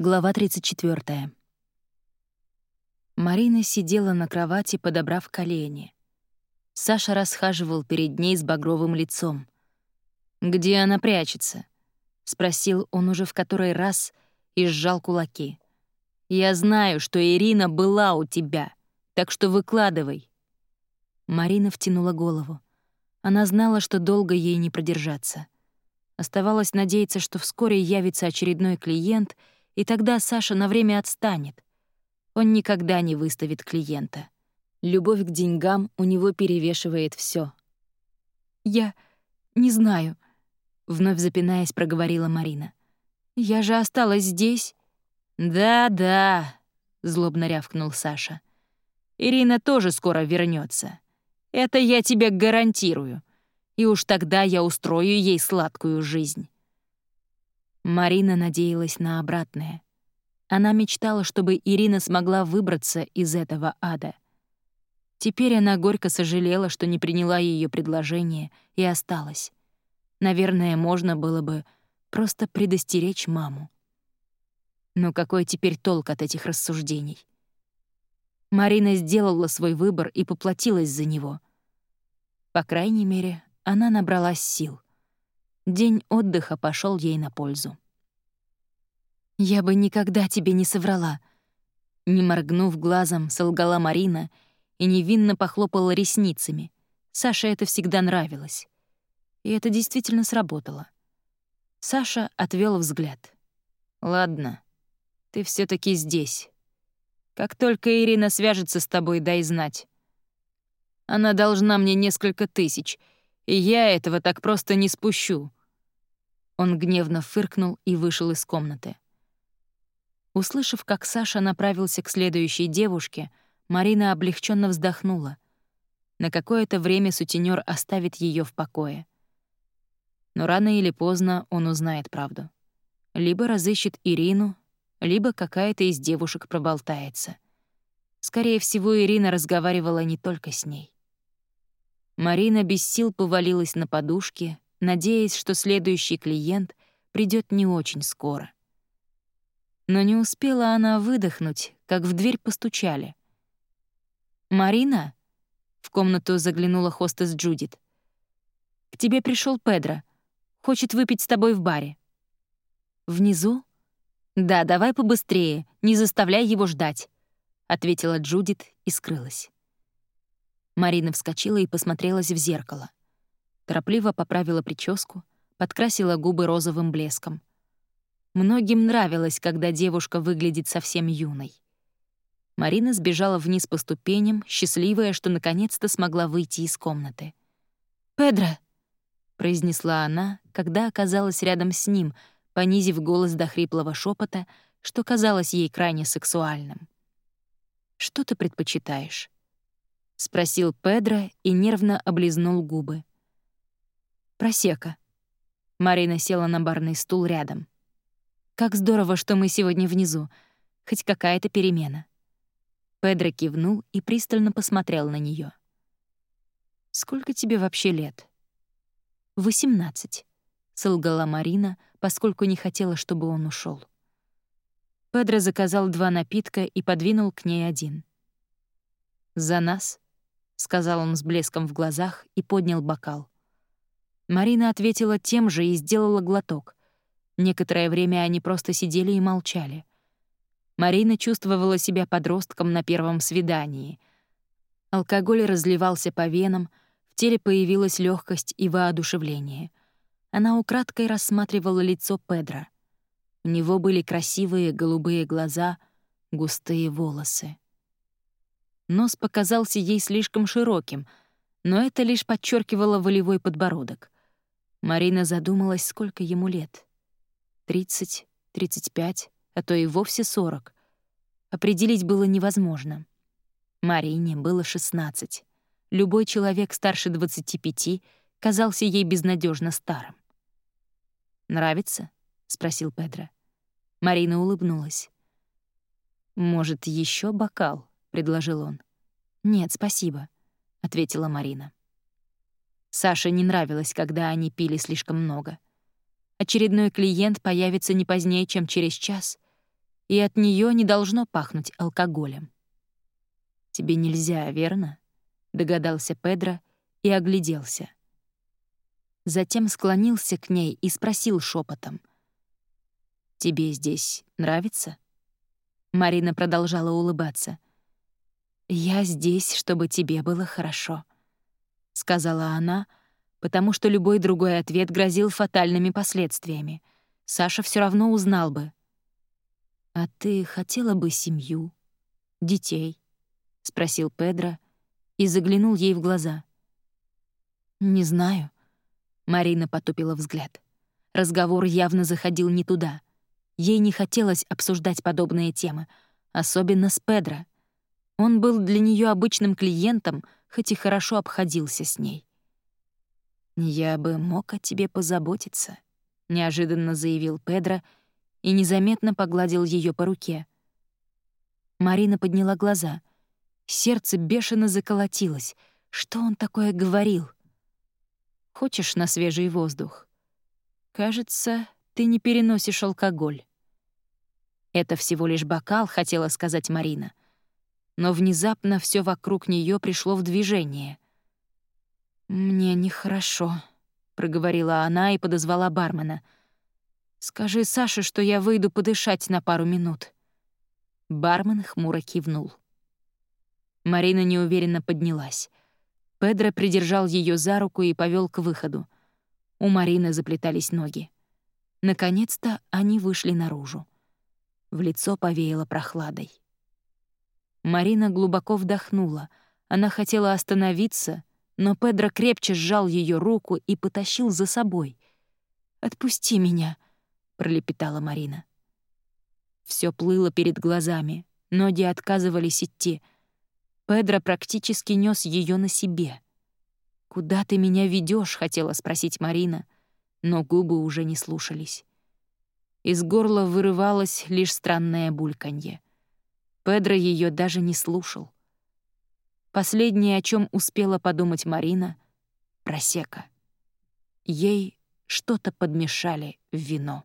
Глава 34. Марина сидела на кровати, подобрав колени. Саша расхаживал перед ней с багровым лицом. «Где она прячется?» — спросил он уже в который раз и сжал кулаки. «Я знаю, что Ирина была у тебя, так что выкладывай». Марина втянула голову. Она знала, что долго ей не продержаться. Оставалось надеяться, что вскоре явится очередной клиент — и тогда Саша на время отстанет. Он никогда не выставит клиента. Любовь к деньгам у него перевешивает все. «Я не знаю», — вновь запинаясь, проговорила Марина. «Я же осталась здесь». «Да-да», — злобно рявкнул Саша. «Ирина тоже скоро вернется. Это я тебе гарантирую. И уж тогда я устрою ей сладкую жизнь». Марина надеялась на обратное. Она мечтала, чтобы Ирина смогла выбраться из этого ада. Теперь она горько сожалела, что не приняла ее предложение и осталась. Наверное, можно было бы просто предостеречь маму. Но какой теперь толк от этих рассуждений? Марина сделала свой выбор и поплатилась за него. По крайней мере, она набралась сил — День отдыха пошел ей на пользу. «Я бы никогда тебе не соврала», — не моргнув глазом, солгала Марина и невинно похлопала ресницами. Саше это всегда нравилось. И это действительно сработало. Саша отвел взгляд. «Ладно, ты все таки здесь. Как только Ирина свяжется с тобой, дай знать. Она должна мне несколько тысяч, и я этого так просто не спущу. Он гневно фыркнул и вышел из комнаты. Услышав, как Саша направился к следующей девушке, Марина облегченно вздохнула. На какое-то время сутенер оставит ее в покое. Но рано или поздно он узнает правду. Либо разыщет Ирину, либо какая-то из девушек проболтается. Скорее всего, Ирина разговаривала не только с ней. Марина без сил повалилась на подушке, надеясь, что следующий клиент придет не очень скоро. Но не успела она выдохнуть, как в дверь постучали. «Марина?» — в комнату заглянула хостес Джудит. «К тебе пришел Педро. Хочет выпить с тобой в баре». «Внизу?» «Да, давай побыстрее, не заставляй его ждать», — ответила Джудит и скрылась. Марина вскочила и посмотрелась в зеркало торопливо поправила прическу, подкрасила губы розовым блеском. Многим нравилось, когда девушка выглядит совсем юной. Марина сбежала вниз по ступеням, счастливая, что наконец-то смогла выйти из комнаты. «Педро!» — произнесла она, когда оказалась рядом с ним, понизив голос до хриплого шепота, что казалось ей крайне сексуальным. «Что ты предпочитаешь?» — спросил Педро и нервно облизнул губы. Просека. Марина села на барный стул рядом. «Как здорово, что мы сегодня внизу. Хоть какая-то перемена». Педро кивнул и пристально посмотрел на нее. «Сколько тебе вообще лет?» «Восемнадцать», — солгала Марина, поскольку не хотела, чтобы он ушел. Педро заказал два напитка и подвинул к ней один. «За нас», — сказал он с блеском в глазах и поднял бокал. Марина ответила тем же и сделала глоток. Некоторое время они просто сидели и молчали. Марина чувствовала себя подростком на первом свидании. Алкоголь разливался по венам, в теле появилась легкость и воодушевление. Она украдкой рассматривала лицо Педро. У него были красивые голубые глаза, густые волосы. Нос показался ей слишком широким, но это лишь подчеркивало волевой подбородок — Марина задумалась, сколько ему лет. Тридцать, тридцать пять, а то и вовсе сорок. Определить было невозможно. Марине было шестнадцать. Любой человек старше двадцати пяти казался ей безнадежно старым. «Нравится?» — спросил Педро. Марина улыбнулась. «Может, еще бокал?» — предложил он. «Нет, спасибо», — ответила Марина. Саше не нравилось, когда они пили слишком много. Очередной клиент появится не позднее, чем через час, и от нее не должно пахнуть алкоголем. «Тебе нельзя, верно?» — догадался Педро и огляделся. Затем склонился к ней и спросил шепотом: «Тебе здесь нравится?» Марина продолжала улыбаться. «Я здесь, чтобы тебе было хорошо», — сказала она, потому что любой другой ответ грозил фатальными последствиями. Саша все равно узнал бы. «А ты хотела бы семью, детей?» — спросил Педро и заглянул ей в глаза. «Не знаю». Марина потупила взгляд. Разговор явно заходил не туда. Ей не хотелось обсуждать подобные темы, особенно с Педро. Он был для нее обычным клиентом, хоть и хорошо обходился с ней. «Я бы мог о тебе позаботиться», — неожиданно заявил Педро и незаметно погладил ее по руке. Марина подняла глаза. Сердце бешено заколотилось. Что он такое говорил? Хочешь на свежий воздух? Кажется, ты не переносишь алкоголь. Это всего лишь бокал, хотела сказать Марина. Но внезапно все вокруг нее пришло в движение. Мне нехорошо, проговорила она и подозвала бармена. Скажи Саше, что я выйду подышать на пару минут. Бармен хмуро кивнул. Марина неуверенно поднялась. Педро придержал ее за руку и повел к выходу. У Марины заплетались ноги. Наконец-то они вышли наружу. В лицо повеяло прохладой. Марина глубоко вдохнула. Она хотела остановиться, но Педро крепче сжал ее руку и потащил за собой. «Отпусти меня», — пролепетала Марина. Все плыло перед глазами, ноги отказывались идти — Педро практически нес ее на себе. «Куда ты меня ведешь? хотела спросить Марина, но губы уже не слушались. Из горла вырывалось лишь странное бульканье. Педро ее даже не слушал. Последнее, о чем успела подумать Марина — просека. Ей что-то подмешали в вино.